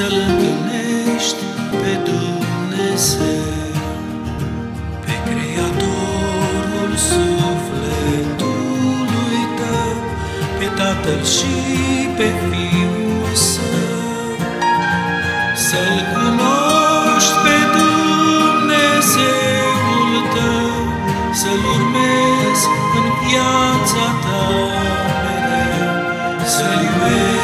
să-L întâlnești pe Dumnezeu, pe Creatorul sufletului tău, pe Tatăl și pe Fiul Său, să-L cunoști pe Dumnezeul tău, să-L urmezi în viața ta mereu, să-L iubești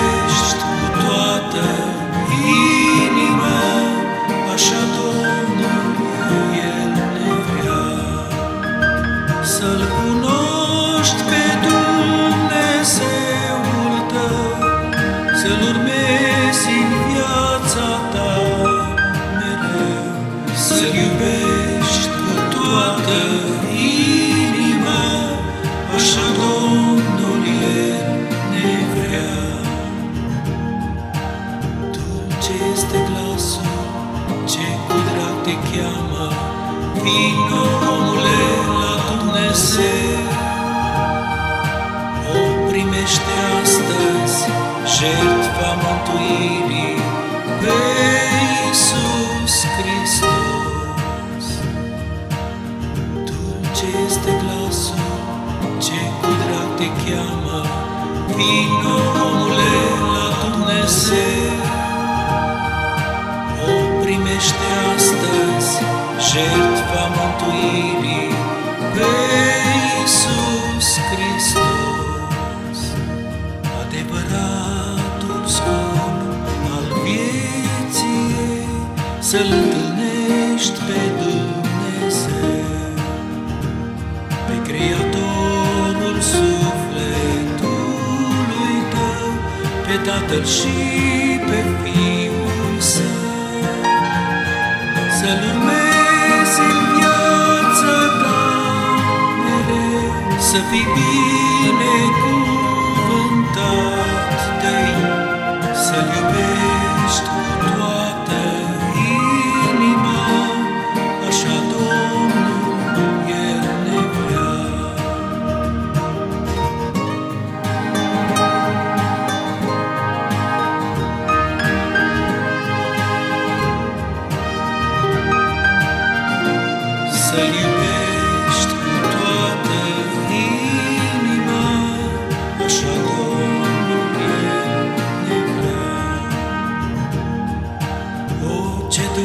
te cheamă, Vino, omule, la Dumnezeu. O primește astăzi jertfa mântuirii pe Iisus Hristos. Dulce este glasul ce cu drag te cheamă, Vino, omule, la Dumnezeu. O primește astăzi jertfa mântuirii pe Iisus Hristos. Adevăratul scop al vieții ei, să-L întâlnești pe Dumnezeu, pe Creatorul sufletului tău, pe Tatăl și pe Fiul Său. Să-L urmezi Să fii binecuvântat de Să-L iubești cu toată inima, Așa Domnul El ne vrea. Să-L iubești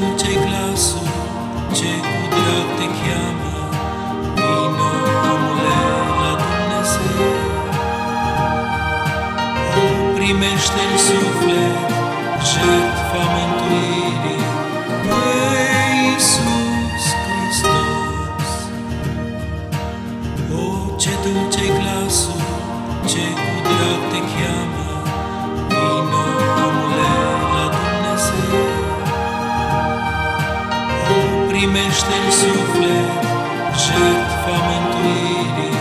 ce dulce glasul, ce cu drag te cheamă, Vino, omule, la Dumnezeu. O, primește în suflet jertfa mântuirii pe Iisus Hristos. O, ce dulce glasul, ce cu drag te cheamă, primește în suflet jertfa mântuirii